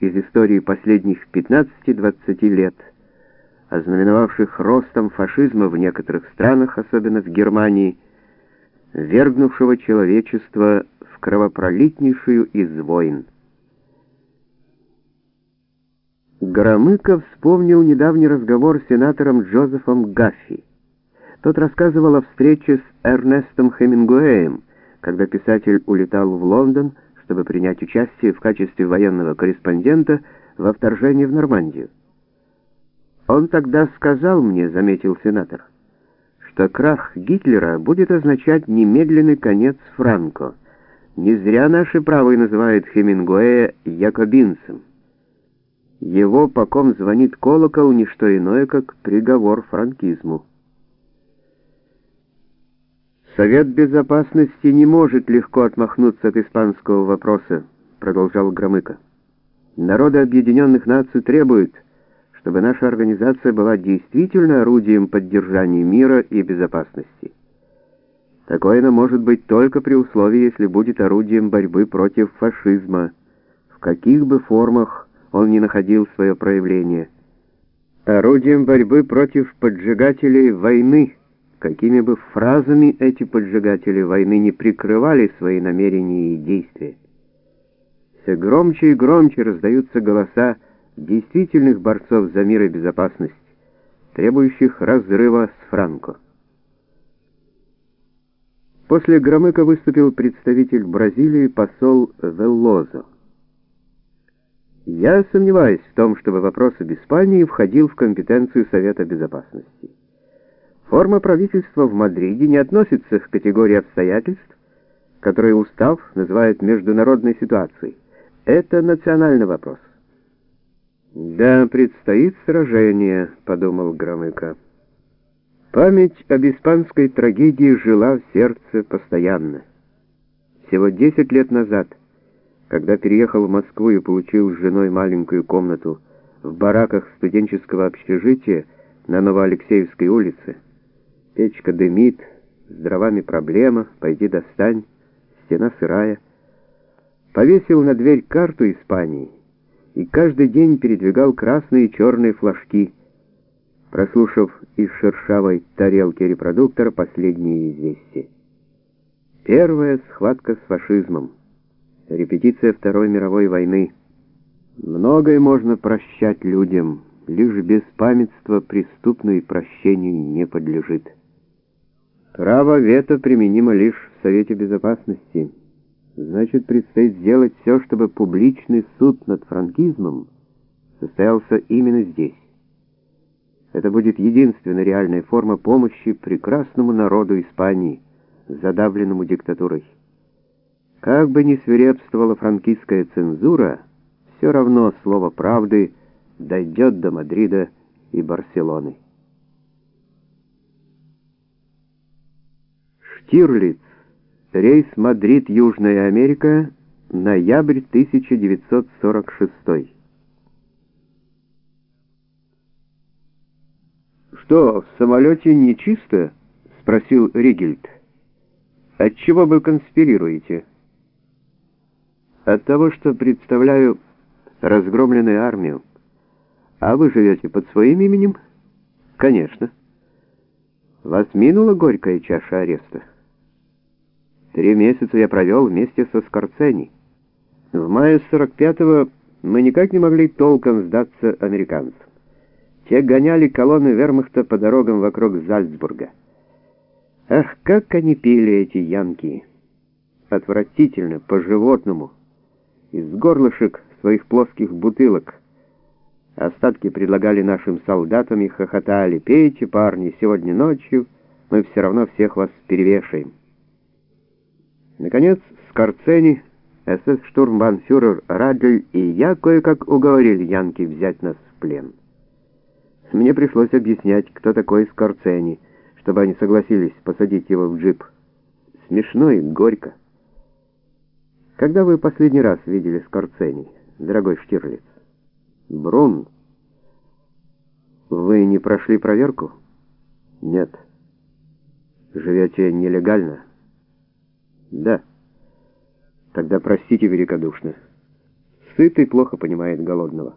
из истории последних 15-20 лет, ознаменовавших ростом фашизма в некоторых странах, особенно в Германии, вергнувшего человечество в кровопролитнейшую из войн. Громыко вспомнил недавний разговор с сенатором Джозефом Гаффи. Тот рассказывал о встрече с Эрнестом Хемингуэем, когда писатель улетал в Лондон, чтобы принять участие в качестве военного корреспондента во вторжении в Нормандию. «Он тогда сказал мне, — заметил сенатор, — что крах Гитлера будет означать немедленный конец Франко. Не зря наши правые называют Хемингуэя якобинцем. Его, по ком звонит колокол, не что иное, как приговор франкизму. Совет Безопасности не может легко отмахнуться от испанского вопроса, продолжал Громыко. Народы Объединенных Наций требуют, чтобы наша организация была действительно орудием поддержания мира и безопасности. Такое оно может быть только при условии, если будет орудием борьбы против фашизма, в каких бы формах он не находил свое проявление. Орудием борьбы против поджигателей войны, какими бы фразами эти поджигатели войны не прикрывали свои намерения и действия. Все громче и громче раздаются голоса действительных борцов за мир и безопасность, требующих разрыва с Франко. После Громыка выступил представитель Бразилии посол Веллозо. Я сомневаюсь в том, чтобы вопрос об Испании входил в компетенцию Совета Безопасности. Форма правительства в Мадриде не относится к категории обстоятельств, которые устав называет международной ситуацией. Это национальный вопрос. «Да, предстоит сражение», — подумал Громыко. Память об испанской трагедии жила в сердце постоянно. Всего десять лет назад — когда переехал в Москву и получил с женой маленькую комнату в бараках студенческого общежития на Новоалексеевской улице, печка дымит, с дровами проблема, пойди достань, стена сырая, повесил на дверь карту Испании и каждый день передвигал красные и черные флажки, прослушав из шершавой тарелки репродуктора последние известия. Первая схватка с фашизмом репетиция Второй мировой войны. Многое можно прощать людям, лишь беспамятство преступно и прощению не подлежит. Право вето применимо лишь в Совете Безопасности. Значит, предстоит сделать все, чтобы публичный суд над франкизмом состоялся именно здесь. Это будет единственная реальная форма помощи прекрасному народу Испании, задавленному диктатурой. Как бы ни свирепствовала франкистская цензура, все равно слово правды дойдет до Мадрида и Барселоны. Штирлиц. Рейс Мадрид-Южная Америка. Ноябрь 1946. «Что, в самолете не чисто?» — спросил Ригельд. «Отчего вы конспирируете?» От того, что представляю разгромленную армию. А вы живете под своим именем? Конечно. Вас минула горькая чаша ареста? Три месяца я провел вместе со Скорцени. В мае 45-го мы никак не могли толком сдаться американцам. Те гоняли колонны вермахта по дорогам вокруг Зальцбурга. Ах, как они пили эти янки! Отвратительно, по-животному из горлышек своих плоских бутылок. Остатки предлагали нашим солдатам и хохотали. «Пейте, парни, сегодня ночью мы все равно всех вас перевешаем». Наконец, Скорцени, СС-штурмбанфюрер Радль и я кое-как уговорили Янки взять нас в плен. Мне пришлось объяснять, кто такой Скорцени, чтобы они согласились посадить его в джип. Смешно и горько. Когда вы последний раз видели Скорцени, дорогой Штирлиц? Брун. Вы не прошли проверку? Нет. Живете нелегально? Да. Тогда простите великодушно. Сытый плохо понимает голодного.